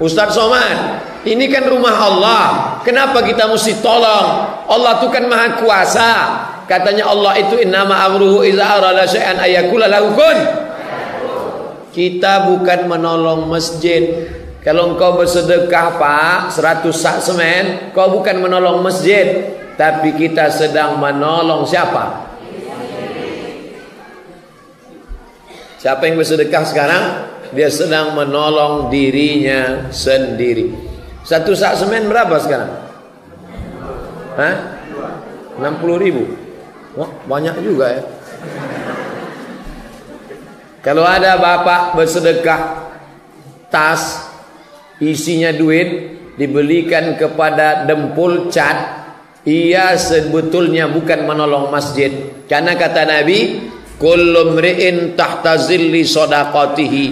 Ustaz Somad, ini kan rumah Allah. Kenapa kita mesti tolong? Allah itu kan maha kuasa. Katanya Allah itu innama amruhu iza arada syai'an ayakula lahu kun. Kita bukan menolong masjid. Kalau engkau bersedekah Pak 100 sak semen, kau bukan menolong masjid, tapi kita sedang menolong siapa? Siapa yang bersedekah sekarang? Dia sedang menolong dirinya sendiri. Satu sak semen berapa sekarang? Hah? 60 ribu. Wah, banyak juga ya. Kalau ada bapak bersedekah tas isinya duit dibelikan kepada dempul cat, ia sebetulnya bukan menolong masjid. Karena kata Nabi, Kullu mri'in tahta sadaqatihi.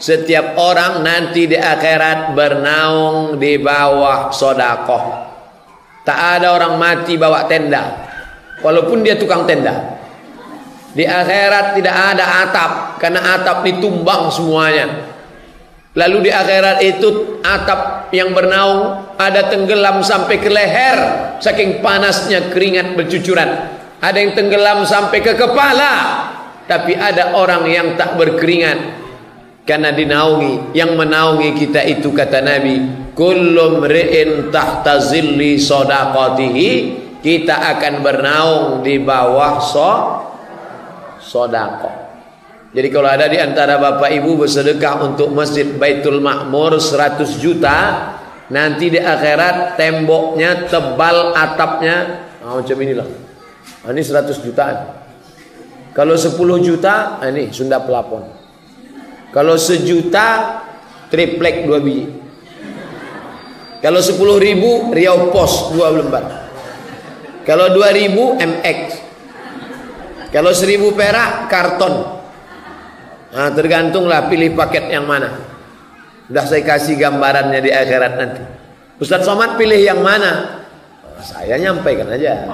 Setiap orang nanti di akhirat bernaung di bawah sodakoh. Tak ada orang mati bawa tenda. Walaupun dia tukang tenda. Di akhirat tidak ada atap. Karena atap ditumbang semuanya. Lalu di akhirat itu atap yang bernaung ada tenggelam sampai ke leher. Saking panasnya keringat bercucuran. Ada yang tenggelam sampai ke kepala. Tapi ada orang yang tak berkeringat. Karena dinaungi. Yang menaungi kita itu kata Nabi. Kullum ri'in tahta zilli sodaqatihi. Kita akan bernaung di bawah so sodaqah. Jadi kalau ada di antara bapak ibu bersedekah untuk masjid Baitul Makmur 100 juta. Nanti di akhirat temboknya tebal atapnya. Oh, macam inilah. Nah, ini 100 jutaan. Kalau 10 juta, nah ini Sunda pelapon. Kalau sejuta, triplek dua biji. Kalau 10 ribu, Riau Pos dua lembar. Kalau 2 ribu, MX. Kalau 1000 perak, karton. Nah, tergantunglah pilih paket yang mana. Sudah saya kasih gambarannya di akhirat nanti. Ustadz Somad pilih yang mana? Saya nyampaikan aja.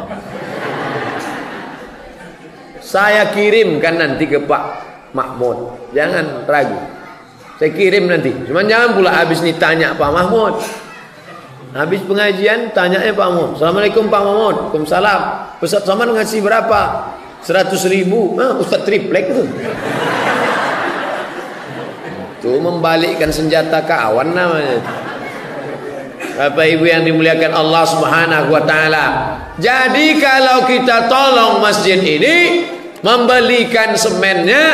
Saya kirimkan nanti ke Pak Mahmud. Jangan ragu. Saya kirim nanti. Cuma jangan pula habis nih tanya Pak Mahmud. Habis pengajian tanya eh Pak Mahmud. Assalamualaikum Pak Mahmud. Waalaikumsalam. Ustaz Saman ngasih berapa? 100 ribu. Ah, Ustaz triplek tuh. Itu membalikkan senjata kawan namanya. Bapak Ibu yang dimuliakan Allah Subhanahu wa taala. Jadi kalau kita tolong masjid ini membelikan semennya,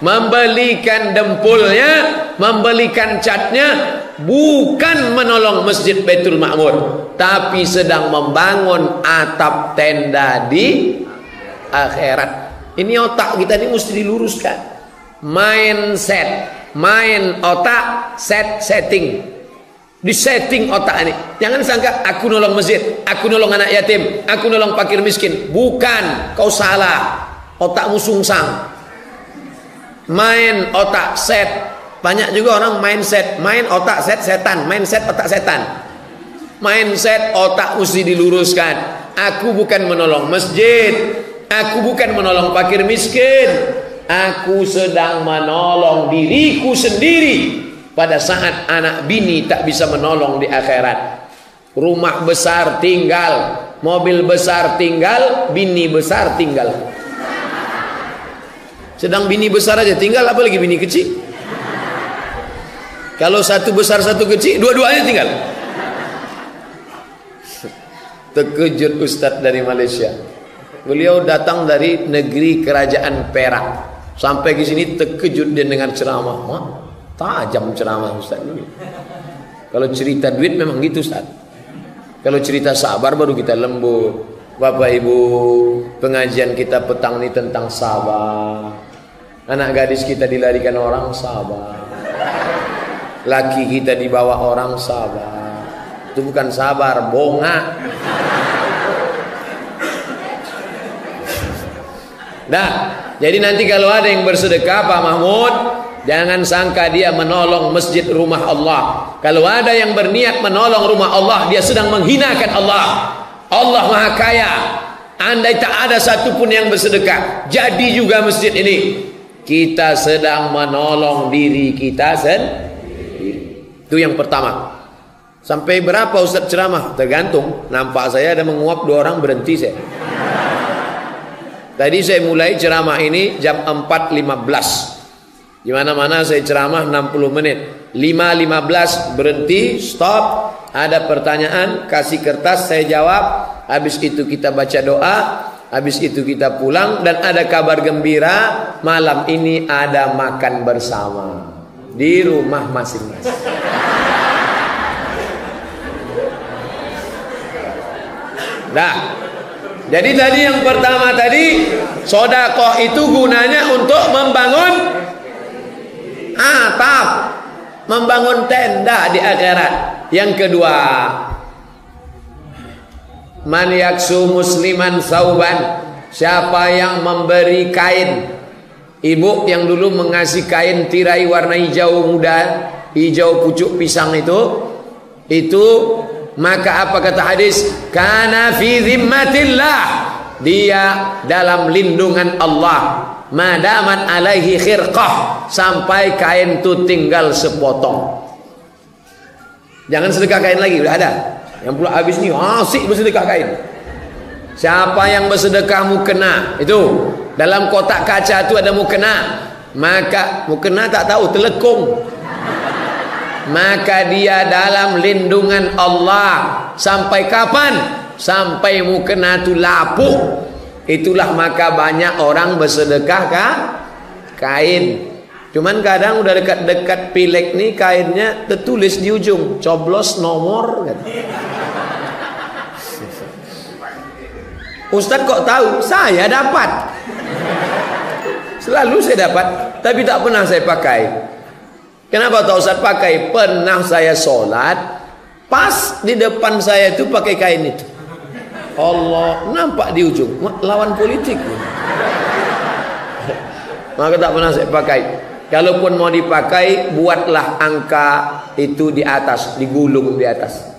membelikan dempulnya, membelikan catnya, bukan menolong Masjid Baitul Makmur, tapi sedang membangun atap tenda di akhirat. Ini otak kita ini mesti diluruskan. Mindset, main otak, set setting. Di setting otak ini. Jangan sangka aku nolong masjid, aku nolong anak yatim, aku nolong fakir miskin. Bukan, kau salah otakmu sungsang main otak set. Banyak juga orang main set. Main otak set setan. Main set otak setan. Main set otak mesti diluruskan. Aku bukan menolong masjid. Aku bukan menolong fakir miskin. Aku sedang menolong diriku sendiri. Pada saat anak bini tak bisa menolong di akhirat. Rumah besar tinggal. Mobil besar tinggal. Bini besar tinggal sedang bini besar aja tinggal apa lagi bini kecil? Kalau satu besar satu kecil, dua-duanya tinggal. Terkejut Ustadz dari Malaysia. Beliau datang dari negeri kerajaan Perak. Sampai ke sini terkejut dia dengan ceramah. Wah, tajam ceramah Ustadz ini. Kalau cerita duit memang gitu Ustadz. Kalau cerita sabar baru kita lembut. Bapak Ibu, pengajian kita petang ini tentang sabar. Anak gadis kita dilarikan orang sabar. Laki kita dibawa orang sabar. Itu bukan sabar, bonga. Nah, jadi nanti kalau ada yang bersedekah Pak Mahmud, jangan sangka dia menolong masjid rumah Allah. Kalau ada yang berniat menolong rumah Allah, dia sedang menghinakan Allah. Allah Maha Kaya. Andai tak ada satupun yang bersedekah, jadi juga masjid ini kita sedang menolong diri kita sendiri. Itu yang pertama. Sampai berapa Ustaz ceramah? Tergantung. Nampak saya ada menguap dua orang berhenti saya. Tadi saya mulai ceramah ini jam 4.15. Di mana-mana saya ceramah 60 menit. 5.15 berhenti, stop. Ada pertanyaan, kasih kertas, saya jawab. Habis itu kita baca doa. Habis itu kita pulang dan ada kabar gembira malam ini ada makan bersama di rumah masing-masing. Nah, jadi tadi yang pertama tadi sodakoh itu gunanya untuk membangun atap, membangun tenda di akhirat. Yang kedua, Man yaksu musliman sauban. Siapa yang memberi kain? Ibu yang dulu mengasih kain tirai warna hijau muda Hijau pucuk pisang itu Itu Maka apa kata hadis? Kana fi zimmatillah. Dia dalam lindungan Allah. Madaman alaihi khirqah. Sampai kain itu tinggal sepotong. Jangan sedekah kain lagi Udah ada yang pula habis ni asik bersedekah kain. Siapa yang bersedekah mukena itu dalam kotak kaca itu ada mukena. Maka mukena tak tahu telekung. Maka dia dalam lindungan Allah sampai kapan? Sampai mukena itu lapuk. Itulah maka banyak orang bersedekah kah? kain. Cuman kadang udah dekat-dekat pilek nih kainnya tertulis di ujung coblos nomor gitu. Ustadz kok tahu? Saya dapat. Selalu saya dapat, tapi tak pernah saya pakai. Kenapa tahu Ustadz pakai? Pernah saya sholat, pas di depan saya itu pakai kain itu. Allah nampak di ujung lawan politik. Maka tak pernah saya pakai. Kalaupun mau dipakai, buatlah angka itu di atas, digulung di atas.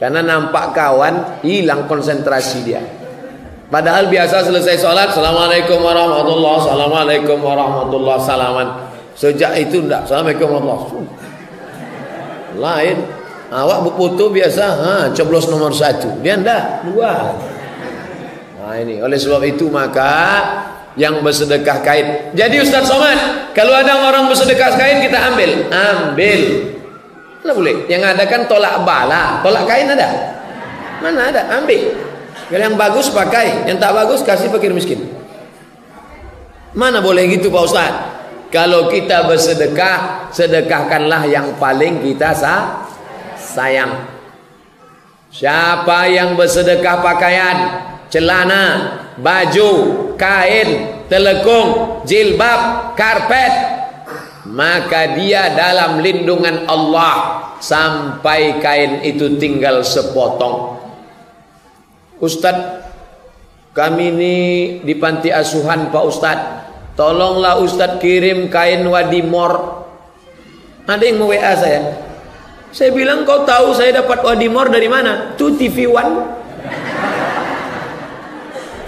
Karena nampak kawan, hilang konsentrasi dia. Padahal biasa selesai sholat, Assalamualaikum warahmatullahi Assalamualaikum warahmatullahi salaman. Sejak itu enggak, Assalamualaikum warahmatullahi Lain. Awak berfoto biasa, ha, coblos nomor satu. Dia enggak, dua. Nah ini, oleh sebab itu maka yang bersedekah kain. Jadi Ustaz Somad, kalau ada orang bersedekah kain kita ambil, ambil. Mana boleh? Yang ada kan tolak bala, tolak kain ada? Mana ada? Ambil. Kalau yang bagus pakai, yang tak bagus kasih fakir miskin. Mana boleh gitu Pak Ustaz? Kalau kita bersedekah, sedekahkanlah yang paling kita sah, sayang. Siapa yang bersedekah pakaian, celana, baju, kain, telekung, jilbab, karpet, maka dia dalam lindungan Allah sampai kain itu tinggal sepotong. Ustadz, kami ini di panti asuhan Pak Ustadz, tolonglah Ustadz kirim kain wadimor. Ada yang mau WA saya. Saya bilang kau tahu saya dapat wadimor dari mana? Itu TV One.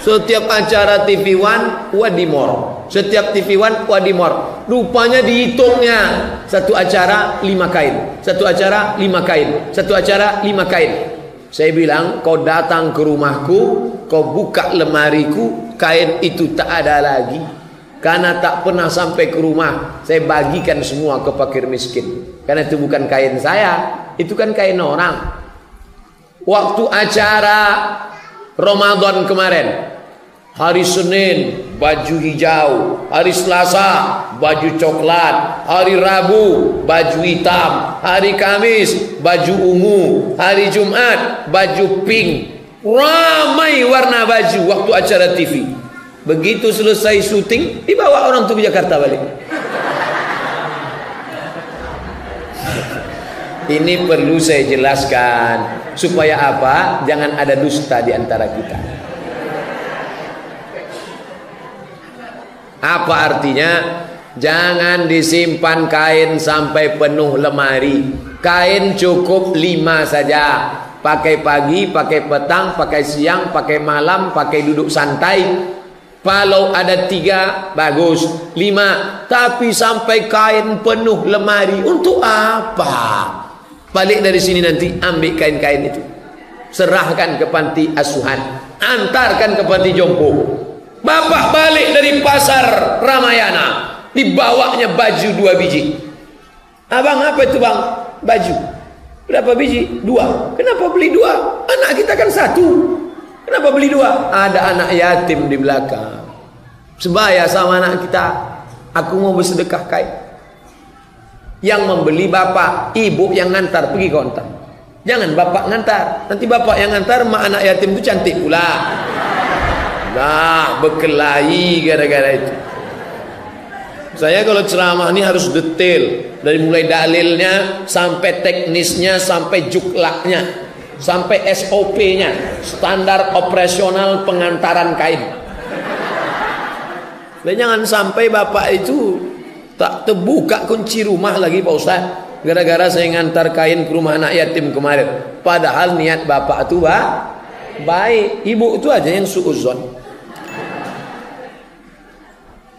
Setiap acara TV One Wadimor. Setiap TV One Wadimor. Rupanya dihitungnya satu acara lima kain, satu acara lima kain, satu acara lima kain. Saya bilang kau datang ke rumahku, kau buka lemariku, kain itu tak ada lagi. Karena tak pernah sampai ke rumah, saya bagikan semua ke fakir miskin. Karena itu bukan kain saya, itu kan kain orang. Waktu acara Ramadan kemarin Hari Senin baju hijau. Hari Selasa baju coklat. Hari Rabu baju hitam. Hari Kamis baju ungu. Hari Jumat baju pink. Ramai warna baju waktu acara TV Begitu selesai syuting Dibawa orang tu ke Jakarta balik. Ini perlu saya jelaskan supaya apa? Jangan ada dusta di antara kita. Apa artinya? Jangan disimpan kain sampai penuh lemari. Kain cukup lima saja. Pakai pagi, pakai petang, pakai siang, pakai malam, pakai duduk santai. Kalau ada tiga, bagus. Lima, tapi sampai kain penuh lemari. Untuk apa? Balik dari sini nanti ambil kain-kain itu. Serahkan ke panti asuhan. Antarkan ke panti jompo. Bapak balik dari pasar Ramayana. Dibawanya baju dua biji. Abang apa itu bang? Baju. Berapa biji? Dua. Kenapa beli dua? Anak kita kan satu. Kenapa beli dua? Ada anak yatim di belakang. Sebaya sama anak kita. Aku mau bersedekah kain. Yang membeli bapak, ibu yang ngantar pergi kontak. Jangan bapak ngantar. Nanti bapak yang ngantar, mak anak yatim itu cantik pula. Nah, berkelahi gara-gara itu. Saya kalau ceramah ini harus detail dari mulai dalilnya sampai teknisnya sampai juklaknya sampai SOP-nya standar operasional pengantaran kain. Dan jangan sampai bapak itu tak terbuka kunci rumah lagi Pak Ustaz. Gara-gara saya ngantar kain ke rumah anak yatim kemarin. Padahal niat bapak itu baik. Ibu itu aja yang suuzon.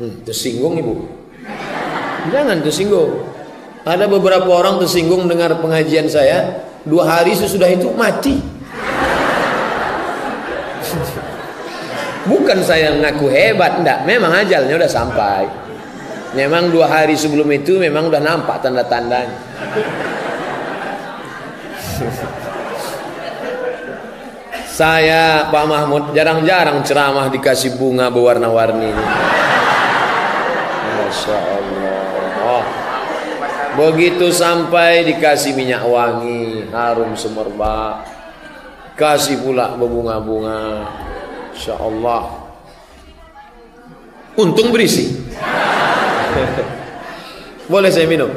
Hmm, tersinggung ibu. Jangan tersinggung. Ada beberapa orang tersinggung dengar pengajian saya. Dua hari sesudah itu mati. Bukan saya ngaku hebat, enggak. Memang ajalnya udah sampai. Memang dua hari sebelum itu memang udah nampak tanda-tandanya. Saya Pak Mahmud jarang-jarang ceramah dikasih bunga berwarna-warni Masya Allah. Begitu sampai dikasih minyak wangi, harum semerbak. Kasih pula berbunga-bunga. Insya Allah. Untung berisi. Boleh saya minum?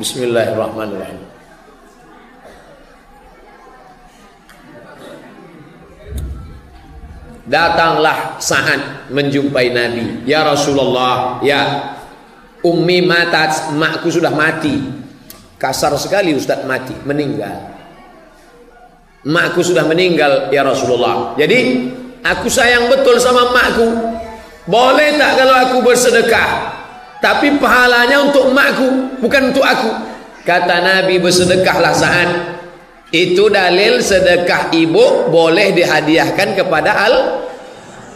Bismillahirrahmanirrahim. Datanglah saat menjumpai Nabi. Ya Rasulullah, ya Ummi matat, makku sudah mati. Kasar sekali Ustaz mati, meninggal. Makku sudah meninggal ya Rasulullah. Jadi aku sayang betul sama makku. Boleh tak kalau aku bersedekah? Tapi pahalanya untuk makku, bukan untuk aku. Kata Nabi bersedekahlah saat itu dalil sedekah ibu boleh dihadiahkan kepada al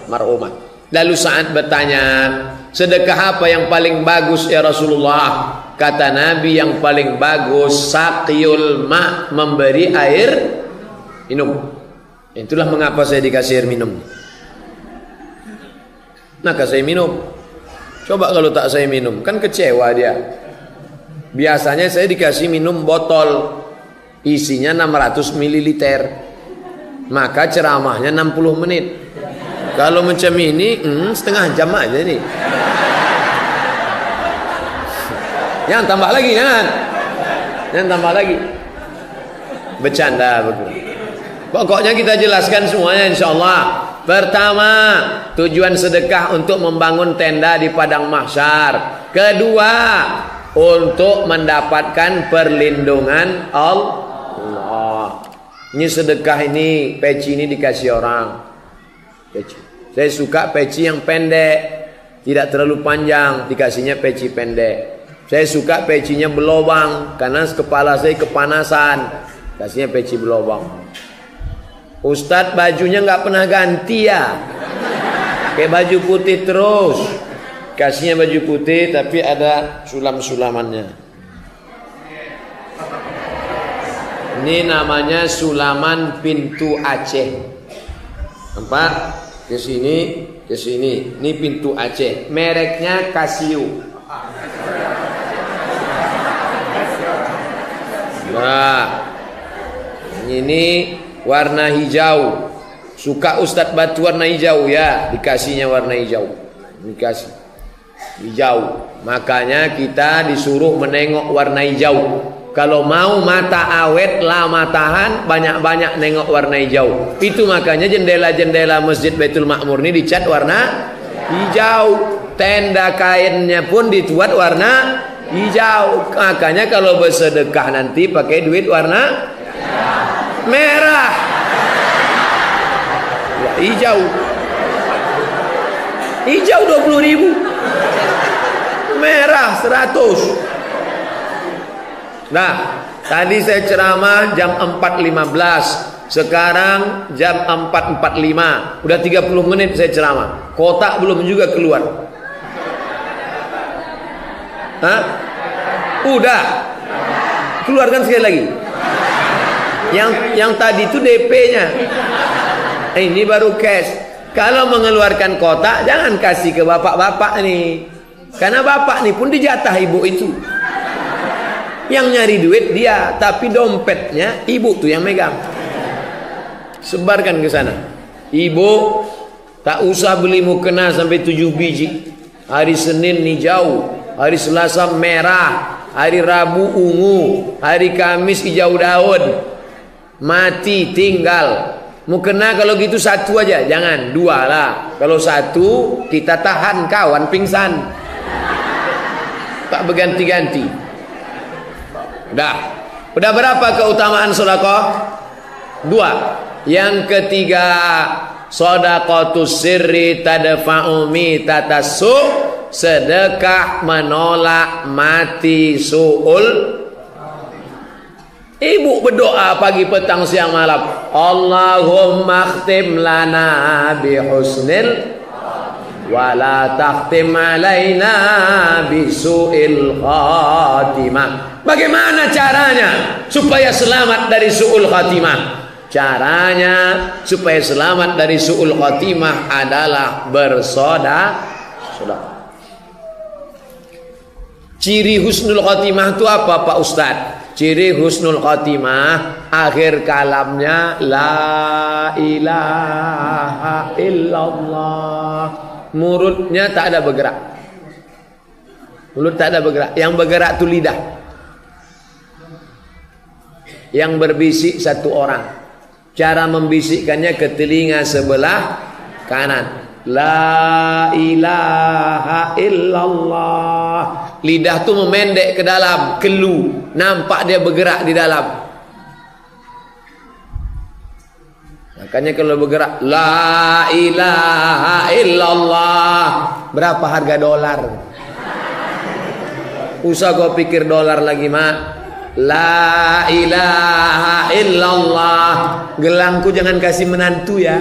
marhumah. Lalu saat bertanya, sedekah apa yang paling bagus ya Rasulullah? Kata Nabi yang paling bagus saqiyul ma memberi air minum. Itulah mengapa saya dikasih air minum. Maka saya minum. Coba kalau tak saya minum, kan kecewa dia. Biasanya saya dikasih minum botol isinya 600 ml. Maka ceramahnya 60 menit. Kalau macam ini, hmm, setengah jam aja nih. Jangan tambah lagi, jangan. Jangan tambah lagi. Bercanda betul. Pokoknya kita jelaskan semuanya insya Allah. Pertama, tujuan sedekah untuk membangun tenda di padang mahsyar. Kedua, untuk mendapatkan perlindungan Allah. Ini sedekah ini, peci ini dikasih orang. Peci. Saya suka peci yang pendek, tidak terlalu panjang, dikasihnya peci pendek. Saya suka pecinya berlobang karena kepala saya kepanasan. Kasihnya peci berlobang. Ustadz bajunya nggak pernah ganti ya. Kayak baju putih terus. Kasihnya baju putih tapi ada sulam-sulamannya. Ini namanya sulaman pintu Aceh. Nampak? Ke sini, ke sini. Ini pintu Aceh. Mereknya Casio. Nah, ini warna hijau. Suka Ustadz batu warna hijau ya, dikasihnya warna hijau. Dikasih hijau. Makanya kita disuruh menengok warna hijau. Kalau mau mata awet, lama tahan, banyak-banyak nengok warna hijau. Itu makanya jendela-jendela Masjid Baitul Makmur ini dicat warna hijau. Tenda kainnya pun dibuat warna hijau. Makanya kalau bersedekah nanti pakai duit warna merah. Ya, hijau. Hijau 20 ribu. Merah 100. Nah, tadi saya ceramah jam 4.15. Sekarang jam 4.45. Udah 30 menit saya ceramah. Kotak belum juga keluar. Hah? Udah. Keluarkan sekali lagi. Yang yang tadi itu DP-nya. Eh, ini baru cash. Kalau mengeluarkan kotak jangan kasih ke bapak-bapak nih. Karena bapak nih pun dijatah ibu itu. Yang nyari duit dia, tapi dompetnya ibu tuh yang megang. Sebarkan ke sana. Ibu tak usah beli mukena sampai tujuh biji. Hari Senin nih jauh, hari Selasa merah, hari Rabu ungu, hari Kamis hijau daun. Mati tinggal. Mukena kalau gitu satu aja, jangan dua lah. Kalau satu kita tahan kawan pingsan. Tak berganti-ganti. Dah. Udah berapa keutamaan sedekah? Dua. Yang ketiga, sedekatus sirri tadfa'u mitatasu. Sedekah menolak mati suul Ibu berdoa pagi petang siang malam. Allahumma khtim lana bi husnil wala takhtim alaina bisu'il khatimah. Bagaimana caranya supaya selamat dari su'ul khatimah? Caranya supaya selamat dari su'ul khatimah adalah bersoda soda ciri husnul khatimah itu apa Pak Ustadz? Ciri husnul khatimah akhir kalamnya la ilaha illallah mulutnya tak ada bergerak. Mulut tak ada bergerak. Yang bergerak itu lidah. Yang berbisik satu orang. Cara membisikkannya ke telinga sebelah kanan. La ilaha illallah. Lidah tu memendek ke dalam, kelu. Nampak dia bergerak di dalam. Makanya kalau bergerak La ilaha illallah. Berapa harga dolar? Usah kau pikir dolar lagi mak. La ilaha illallah. Gelangku jangan kasih menantu ya.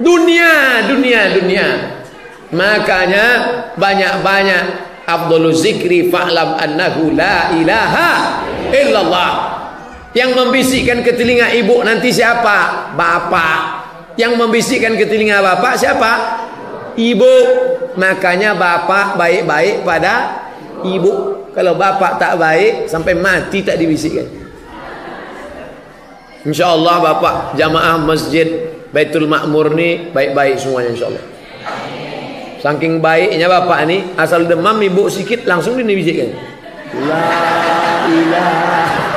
Dunia, dunia, dunia. Makanya banyak-banyak Abdul zikri fa'lam annahu la ilaha illallah Yang membisikkan ke telinga ibu nanti siapa? Bapak. Yang membisikkan ke telinga bapak siapa? Ibu. Makanya bapak baik-baik pada ibu. Kalau bapak tak baik sampai mati tak dibisikkan. InsyaAllah bapak jamaah masjid Baitul Makmur ni baik-baik semuanya insyaAllah. Saking baiknya bapak ni asal demam ibu sikit langsung dibisikkan. La ilaha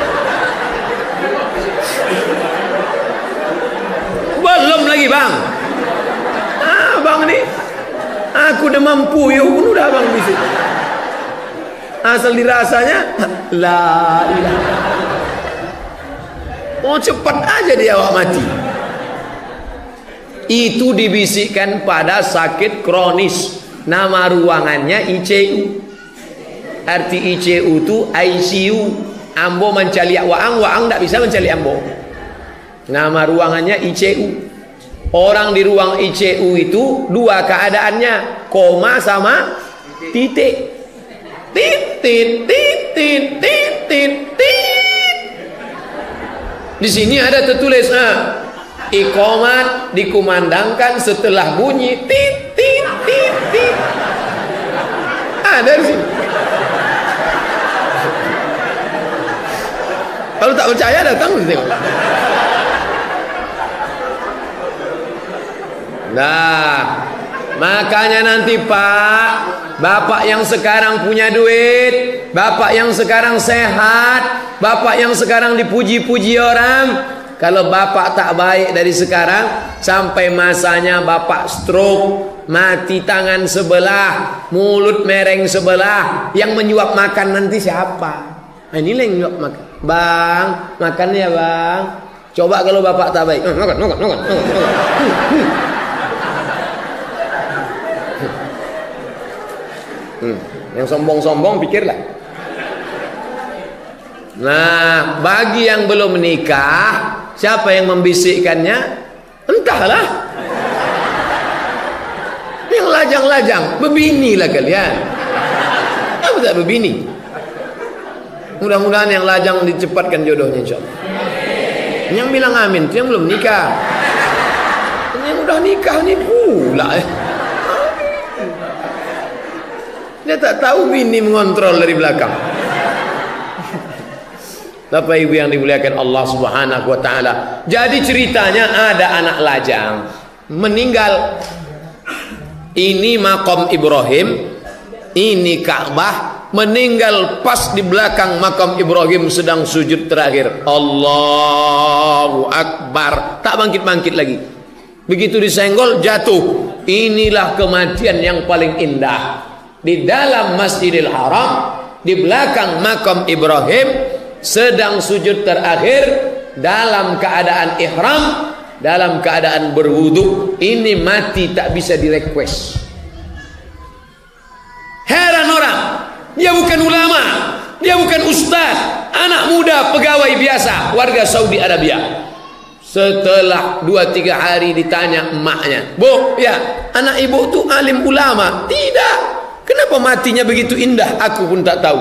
bang. Ah bang ni aku dah mampu ya pun udah bang bisa asal dirasanya la ilaha oh cepat aja dia awak mati. Itu dibisikkan pada sakit kronis. Nama ruangannya ICU arti ICU itu ICU ambo mencari waang waang tak bisa mencari ambo. Nama ruangannya ICU. Orang di ruang ICU itu dua keadaannya, koma sama titik. Titit, titit, titit, titit. Di sini ada tertulis, ah, ikomat dikumandangkan setelah bunyi titit, titit. Ada di sini. Kalau tak percaya datang tengok. Nah, makanya nanti Pak, Bapak yang sekarang punya duit, Bapak yang sekarang sehat, Bapak yang sekarang dipuji-puji orang, kalau Bapak tak baik dari sekarang sampai masanya Bapak stroke, mati tangan sebelah, mulut mereng sebelah, yang menyuap makan nanti siapa? Nah, ini yang menyuap makan. Bang, makan ya bang. Coba kalau Bapak tak baik. Makan, makan, makan, makan. Hmm. Yang sombong-sombong pikirlah. Nah, bagi yang belum menikah, siapa yang membisikkannya? Entahlah. Yang lajang-lajang, bebinilah kalian. Apa tak bebini? Mudah-mudahan yang lajang dicepatkan jodohnya insyaallah. Yang bilang amin itu yang belum nikah. Yang udah nikah ni pula eh. Dia tak tahu bini mengontrol dari belakang. Bapak Ibu yang dimuliakan Allah Subhanahu wa taala. Jadi ceritanya ada anak lajang meninggal. Ini makam Ibrahim, ini Ka'bah, meninggal pas di belakang makam Ibrahim sedang sujud terakhir. Allahu Akbar. Tak bangkit-bangkit lagi. Begitu disenggol jatuh. Inilah kematian yang paling indah. Di dalam Masjidil Haram, di belakang makam Ibrahim sedang sujud terakhir dalam keadaan ihram, dalam keadaan berwudu. Ini mati tak bisa direquest. Heran orang. Dia bukan ulama. Dia bukan ustaz. Anak muda pegawai biasa. Warga Saudi Arabia. Setelah dua tiga hari ditanya emaknya. Bu, ya anak ibu tu alim ulama. Tidak. Kenapa matinya begitu indah? Aku pun tak tahu.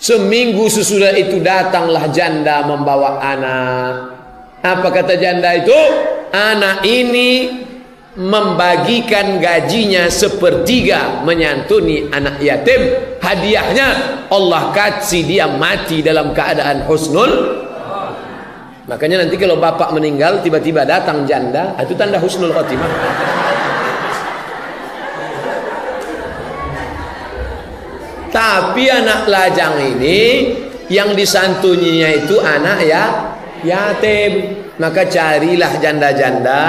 Seminggu sesudah itu datanglah janda membawa anak. Apa kata janda itu? Anak ini membagikan gajinya sepertiga menyantuni anak yatim hadiahnya Allah kasih dia mati dalam keadaan husnul makanya nanti kalau bapak meninggal tiba-tiba datang janda itu tanda husnul khotimah tapi anak lajang ini yang disantuninya itu anak ya yatim. Maka carilah janda-janda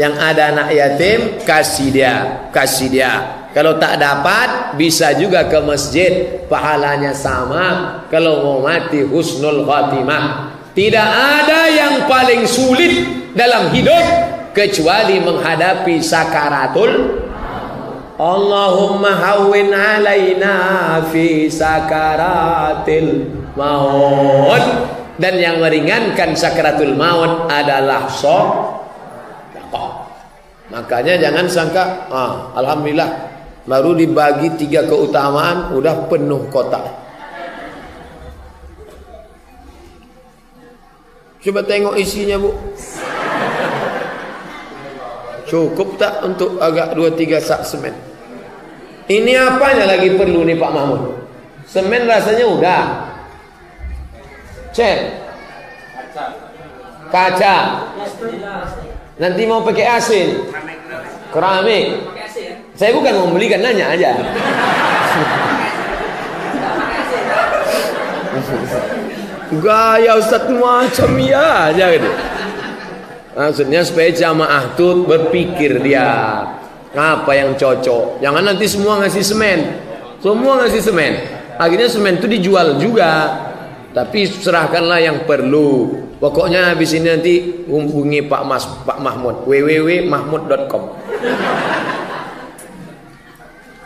yang ada anak yatim kasih dia kasih dia. Kalau tak dapat bisa juga ke masjid. Pahalanya sama kalau mau mati husnul khatimah. Tidak ada yang paling sulit dalam hidup kecuali menghadapi sakaratul Allahumma hawwin alaina fi sakaratil maut dan yang meringankan sakaratul maut adalah sok Makanya jangan sangka, ah, alhamdulillah baru dibagi tiga keutamaan udah penuh kotak. Coba tengok isinya bu. Cukup tak untuk agak dua tiga sak semen? Ini apanya lagi perlu nih Pak Mahmud? Semen rasanya udah. Cek. Kaca. Nanti mau pakai asin. Keramik. Saya bukan mau belikan nanya aja. Gaya Ustaz macam ya aja gitu. Maksudnya supaya jamaah tuh berpikir dia apa yang cocok. Jangan nanti semua ngasih semen. Semua ngasih semen. Akhirnya semen itu dijual juga. Tapi serahkanlah yang perlu. Pokoknya habis ini nanti hubungi Pak Mas Pak Mahmud www.mahmud.com.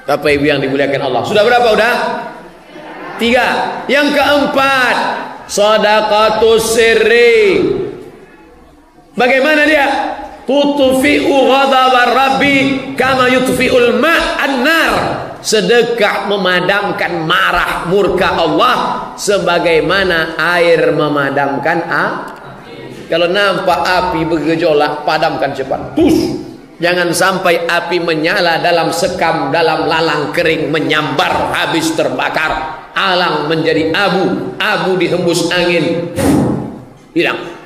Apa ibu yang dimuliakan Allah? Sudah berapa udah? Tiga. Yang keempat, sadaqatus sirri. Bagaimana dia? Tutufi'u ghadabar rabbi kama yutfi'ul ma'an nar. Sedekah memadamkan marah murka Allah sebagaimana air memadamkan api. Kalau nampak api bergejolak, padamkan cepat. Pus. Jangan sampai api menyala dalam sekam, dalam lalang kering menyambar habis terbakar. Alang menjadi abu, abu dihembus angin. Hilang.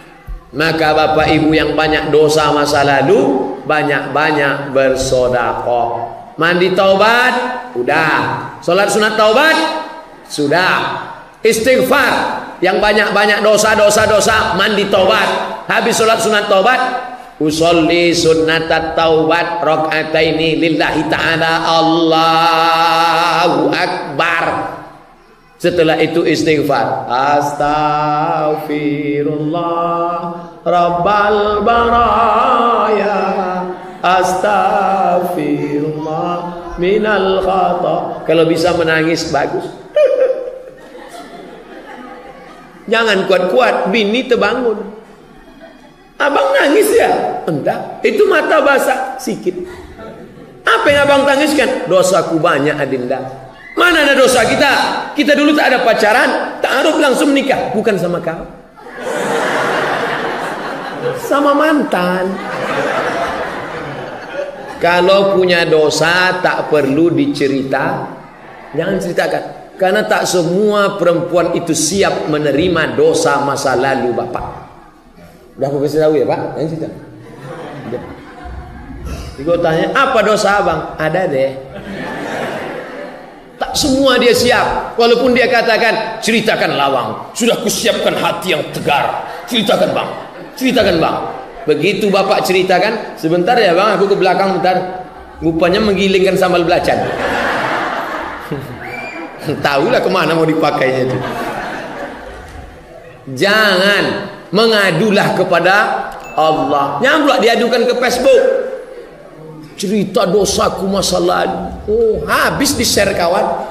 Maka bapak ibu yang banyak dosa masa lalu, banyak-banyak bersodakoh. Mandi taubat, udah. Salat sunat taubat, sudah. Istighfar, yang banyak-banyak dosa-dosa dosa, mandi taubat. Habis salat sunat taubat, usolli sunnatat taubat rakaataini lillahi ta'ala Allahu akbar setelah itu istighfar astaghfirullah rabbal baraya astaghfirullah minal khata kalau bisa menangis bagus Jangan kuat-kuat, bini terbangun. Abang nangis ya? Enggak, itu mata basah sikit. Apa yang abang tangiskan? Dosaku banyak Adinda. Mana ada dosa kita? Kita dulu tak ada pacaran, taruh langsung menikah. Bukan sama kau. Sama mantan. Kalau punya dosa tak perlu dicerita. Jangan ceritakan. Karena tak semua perempuan itu siap menerima dosa masa lalu Bapak. Udah aku kasih tahu ya Pak? Yang cerita. Gue tanya, apa dosa abang? Ada deh. Semua dia siap. Walaupun dia katakan, ceritakan lawang. Sudah kusiapkan hati yang tegar. Ceritakan bang. Ceritakan bang. Begitu bapak ceritakan, sebentar ya bang, aku ke belakang bentar. Rupanya menggilingkan sambal belacan. Tahulah ke mana mau dipakainya itu. Jangan mengadulah kepada Allah. Jangan pula diadukan ke Facebook. Cerita dosaku masa lalu. Oh, habis di share kawan.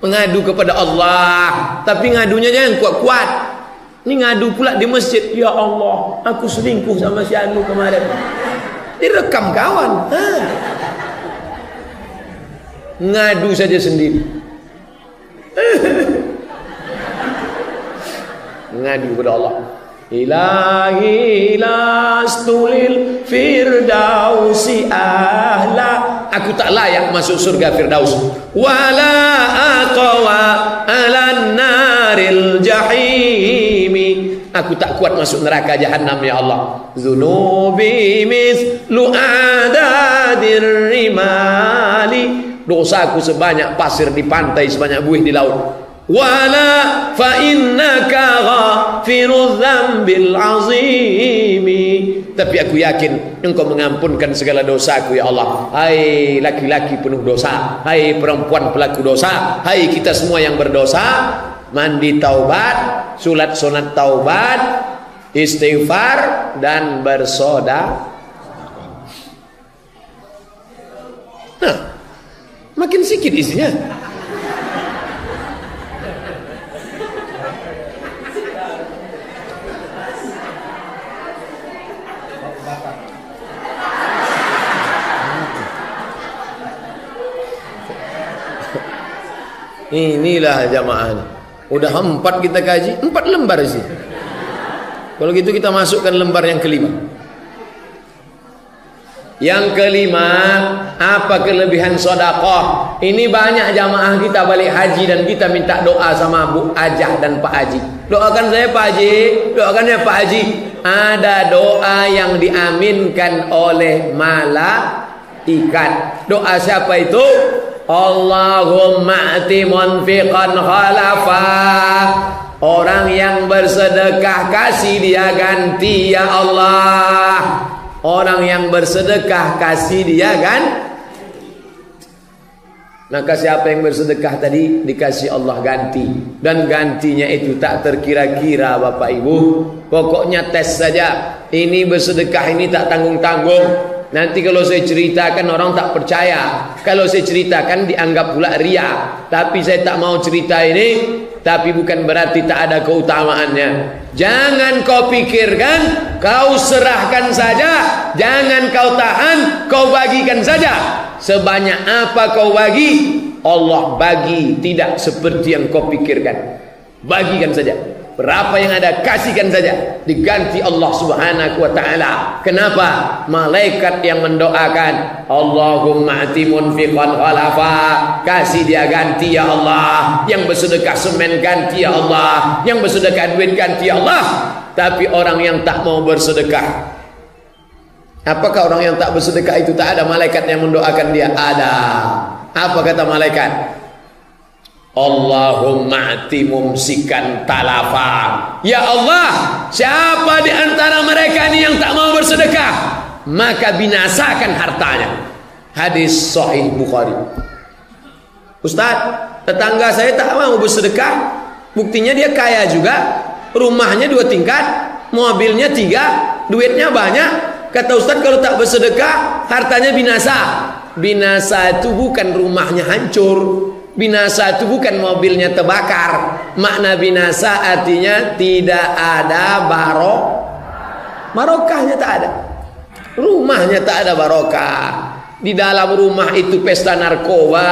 Mengadu kepada Allah. Tapi ngadunya jangan kuat-kuat. Ini ngadu pula di masjid. Ya Allah, aku selingkuh sama si Anu kemarin. Direkam kawan. Ha. Ngadu saja sendiri. Ngadu kepada Allah. Ilahi lastulil firdausi ahla. Aku tak layak masuk surga firdaus. Wala aqwa ala naril jahimi. Aku tak kuat masuk neraka jahannam ya Allah. Zunubi mislu adadir rimali. Dosaku sebanyak pasir di pantai sebanyak buih di laut. Wala fa innaka ghafirudz dzambil azimi. Tapi aku yakin engkau mengampunkan segala dosaku ya Allah. Hai laki-laki penuh dosa hai perempuan pelaku dosa hai kita semua yang berdosa mandi taubat sulat sunat taubat istighfar dan bersoda. Nah Makin sedikit isinya. Inilah jamaah. Udah empat kita kaji, empat lembar sih. Kalau gitu kita masukkan lembar yang kelima. Yang kelima, apa kelebihan sodakoh? Ini banyak jamaah kita balik haji dan kita minta doa sama Bu Ajah dan Pak Haji. Doakan saya Pak Haji, doakan ya Pak Haji. Ada doa yang diaminkan oleh malaikat. Doa siapa itu? Allahumma ati munfiqan khalafa. Orang yang bersedekah kasih dia ganti ya Allah. Orang yang bersedekah kasih dia kan? Maka siapa yang bersedekah tadi dikasih Allah ganti dan gantinya itu tak terkira-kira Bapak Ibu. Pokoknya tes saja. Ini bersedekah ini tak tanggung-tanggung. Nanti kalau saya ceritakan orang tak percaya. Kalau saya ceritakan dianggap pula ria. Tapi saya tak mau cerita ini. Tapi bukan berarti tak ada keutamaannya. Jangan kau pikirkan, kau serahkan saja. Jangan kau tahan, kau bagikan saja. Sebanyak apa kau bagi, Allah bagi tidak seperti yang kau pikirkan. Bagikan saja. Berapa yang ada kasihkan saja diganti Allah Subhanahu wa taala. Kenapa? Malaikat yang mendoakan Allahumma ati munfiqan khalafa. Kasih dia ganti ya Allah. Yang bersedekah semen ganti ya Allah. Yang bersedekah duit ganti ya Allah. Tapi orang yang tak mau bersedekah Apakah orang yang tak bersedekah itu tak ada malaikat yang mendoakan dia? Ada. Apa kata malaikat? Allahumma ati mumsikan talafa. Ya Allah, siapa di antara mereka ini yang tak mau bersedekah, maka binasakan hartanya. Hadis sahih Bukhari. Ustaz, tetangga saya tak mau bersedekah. Buktinya dia kaya juga, rumahnya dua tingkat, mobilnya tiga, duitnya banyak. Kata Ustaz kalau tak bersedekah, hartanya binasa. Binasa itu bukan rumahnya hancur, Binasa itu bukan mobilnya terbakar. Makna binasa artinya tidak ada barok. Barokahnya tak ada. Rumahnya tak ada barokah. Di dalam rumah itu pesta narkoba,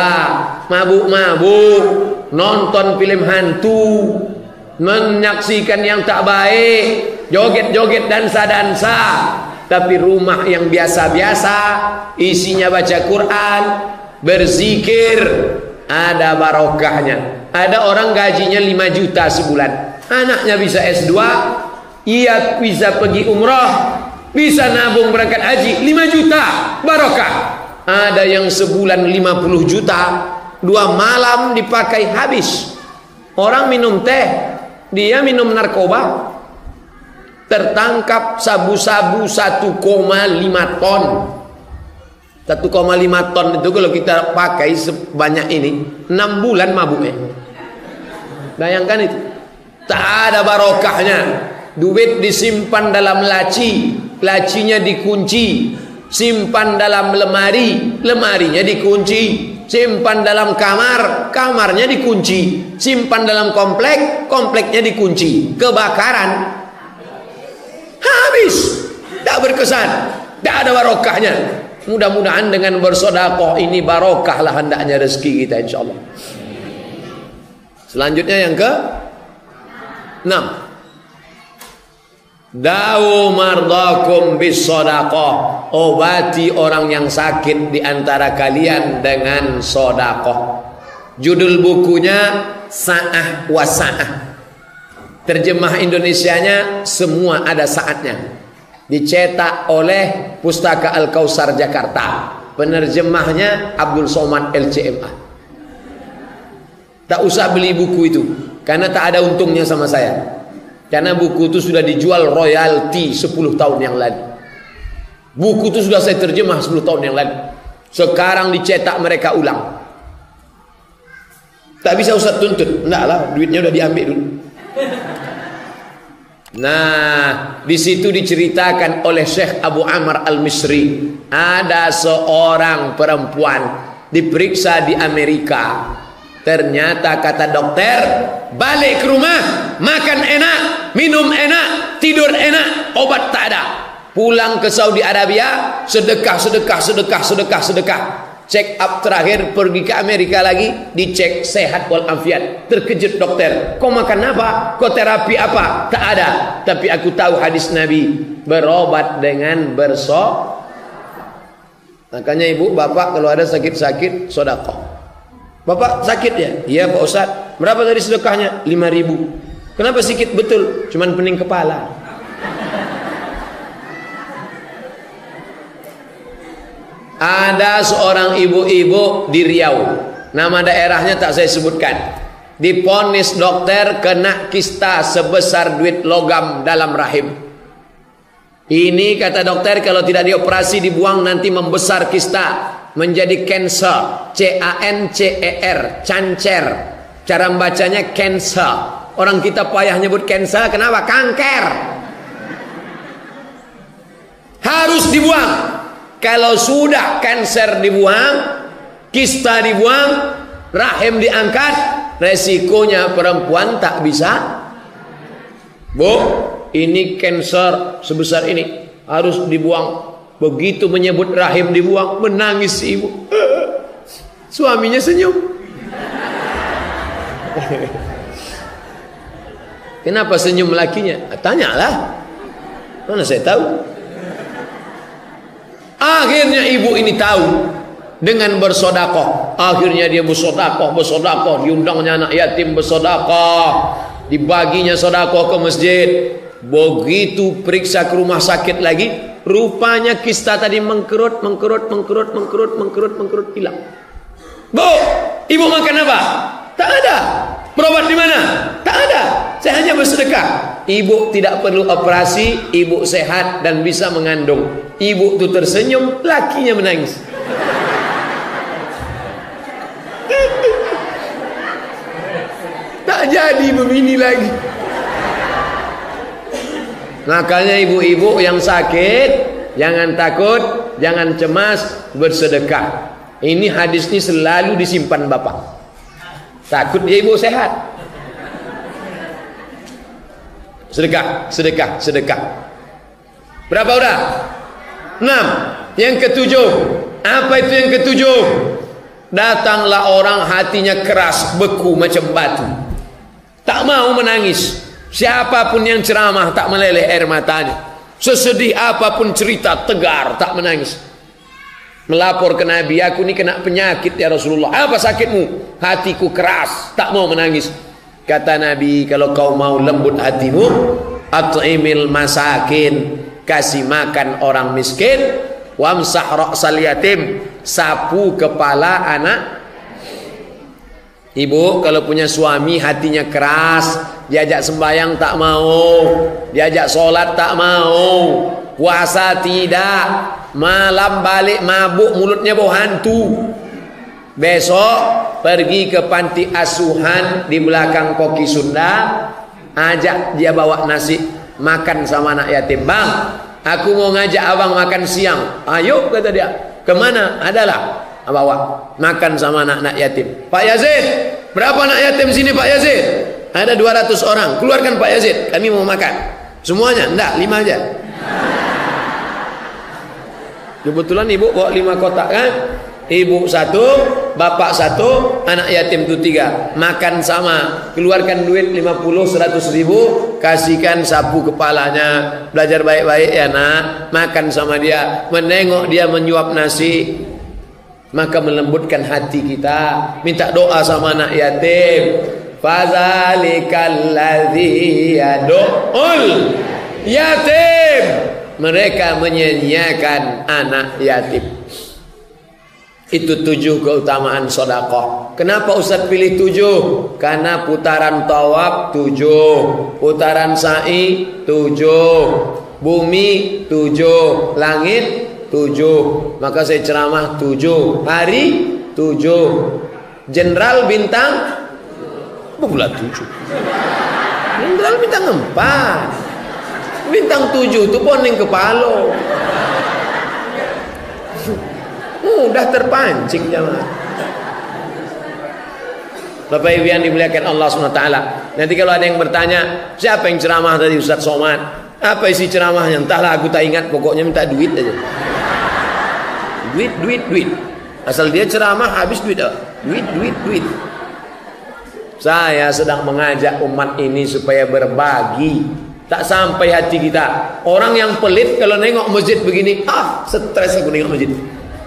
mabuk-mabuk, nonton film hantu, menyaksikan yang tak baik, joget-joget dansa-dansa. Tapi rumah yang biasa-biasa, isinya baca Quran, berzikir, ada barokahnya. Ada orang gajinya 5 juta sebulan. Anaknya bisa S2, ia bisa pergi umrah, bisa nabung berangkat haji 5 juta, barokah. Ada yang sebulan 50 juta, dua malam dipakai habis. Orang minum teh, dia minum narkoba. Tertangkap sabu-sabu 1,5 ton. 1,5 ton itu kalau kita pakai sebanyak ini 6 bulan mabuknya. Bayangkan itu. Tak ada barokahnya. Duit disimpan dalam laci lacinya dikunci. Simpan dalam lemari lemarinya dikunci. Simpan dalam kamar kamarnya dikunci. Simpan dalam komplek kompleknya dikunci. Kebakaran. Habis. Tak berkesan. Tak ada barokahnya Mudah-mudahan dengan bersodakoh ini barokahlah hendaknya rezeki kita insyaAllah. Selanjutnya yang ke enam. Dawu mardakum bis sodakoh. Obati orang yang sakit di antara kalian dengan sodakoh. Judul bukunya Sa'ah wa Sa'ah. Terjemah Indonesianya semua ada saatnya dicetak oleh Pustaka Al-Kausar Jakarta. Penerjemahnya Abdul Somad LCMA. Tak usah beli buku itu karena tak ada untungnya sama saya. Karena buku itu sudah dijual royalti 10 tahun yang lalu. Buku itu sudah saya terjemah 10 tahun yang lalu. Sekarang dicetak mereka ulang. Tak bisa usah tuntut. Enggak lah, duitnya udah diambil dulu. Nah, di situ diceritakan oleh Syekh Abu Amr Al-Misri, ada seorang perempuan diperiksa di Amerika. Ternyata kata dokter, balik ke rumah, makan enak, minum enak, tidur enak, obat tak ada. Pulang ke Saudi Arabia, sedekah, sedekah, sedekah, sedekah, sedekah check up terakhir pergi ke Amerika lagi dicek sehat walafiat. Terkejut dokter kau makan apa? Kau terapi apa? Tak ada. Tapi aku tahu hadis Nabi berobat dengan bersok makanya ibu bapak kalau ada sakit-sakit sodakoh bapak sakit ya? Iya pak Ustaz. Berapa tadi sedekahnya? 5 ribu. Kenapa sedikit betul. Cuman pening kepala Ada seorang ibu-ibu di Riau. Nama daerahnya tak saya sebutkan. Diponis dokter kena kista sebesar duit logam dalam rahim. Ini kata dokter kalau tidak dioperasi dibuang nanti membesar kista menjadi cancer. C A N C E R, cancer. Cara membacanya cancer. Orang kita payah nyebut cancer, kenapa? Kanker. Harus dibuang. Kalau sudah kanker dibuang, kista dibuang, rahim diangkat, resikonya perempuan tak bisa. Bu, ini kanker sebesar ini harus dibuang. Begitu menyebut rahim dibuang, menangis ibu. Suaminya senyum. Kenapa senyum lakinya? Tanyalah. Mana saya tahu? Akhirnya ibu ini tahu dengan bersodakoh. Akhirnya dia bersodakoh, bersodakoh. Diundangnya anak yatim bersodakoh. Dibaginya sodakoh ke masjid. Begitu periksa ke rumah sakit lagi. Rupanya kista tadi mengkerut, mengkerut, mengkerut, mengkerut, mengkerut, mengkerut, hilang. Bu, ibu makan apa? Tak ada. Berobat di mana? Tak ada. Saya hanya bersedekah. Ibu tidak perlu operasi, ibu sehat dan bisa mengandung. Ibu itu tersenyum, lakinya menangis. tak jadi begini lagi. Makanya ibu-ibu yang sakit, jangan takut, jangan cemas, bersedekah. Ini hadis ini selalu disimpan Bapak. Takut dia ibu sehat. Sedekah, sedekah, sedekah. Berapa udah? Enam. Yang ketujuh. Apa itu yang ketujuh? Datanglah orang hatinya keras, beku macam batu. Tak mau menangis. Siapa pun yang ceramah tak meleleh air matanya. Sesedih apa pun cerita tegar tak menangis. Melapor ke Nabi, aku ni kena penyakit ya Rasulullah. Apa sakitmu? Hatiku keras, tak mau menangis. Kata Nabi, kalau kau mau lembut hatimu, at'imil masakin, kasih makan orang miskin, wamsah ra'sal yatim, sapu kepala anak Ibu. Kalau punya suami hatinya keras, diajak sembahyang tak mau, diajak sholat tak mau, puasa tidak, malam balik mabuk mulutnya bau hantu. Besok pergi ke panti asuhan di belakang koki Sunda, ajak dia bawa nasi makan sama anak yatim. Bang, aku mau ngajak abang makan siang. Ayo kata dia. Ke mana? Adalah bawa makan sama anak-anak yatim. Pak Yazid, berapa anak yatim sini Pak Yazid? Ada 200 orang. Keluarkan Pak Yazid, kami mau makan. Semuanya? Enggak, lima aja. Kebetulan ibu bawa lima kotak kan? Ibu satu, bapak satu, anak yatim itu tiga. Makan sama, keluarkan duit 50, 100 ribu, kasihkan sapu kepalanya. Belajar baik-baik ya nak, makan sama dia. Menengok dia menyuap nasi, maka melembutkan hati kita. Minta doa sama anak yatim. Fazalikal ladzi yadu'ul yatim. Mereka menyanyiakan anak yatim. Itu tujuh keutamaan sodakoh. Kenapa Ustaz pilih tujuh? Karena putaran tawaf tujuh. Putaran sa'i tujuh. Bumi tujuh. Langit tujuh. Maka saya ceramah tujuh. Hari tujuh. Jenderal bintang bulan tujuh. Jenderal bintang empat. Bintang tujuh itu poning kepala. Mudah terpancing jemaah. Bapak Ibu yang dimuliakan Allah SWT Nanti kalau ada yang bertanya Siapa yang ceramah tadi Ustaz Somad? Apa isi ceramahnya? Entahlah aku tak ingat Pokoknya minta duit aja. Duit, duit, duit. Asal dia ceramah habis duit Duit, duit, duit. Saya sedang mengajak umat ini Supaya berbagi. Tak sampai hati kita. Orang yang pelit kalau nengok masjid begini Ah, stres aku nengok masjid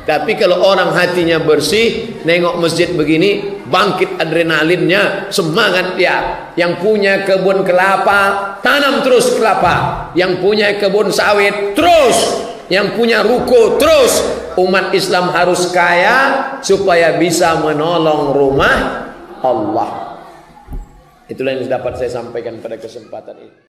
tapi kalau orang hatinya bersih, nengok masjid begini, bangkit adrenalinnya, semangat dia. Yang punya kebun kelapa, tanam terus kelapa. Yang punya kebun sawit, terus. Yang punya ruko, terus. Umat Islam harus kaya supaya bisa menolong rumah Allah. Itulah yang dapat saya sampaikan pada kesempatan ini.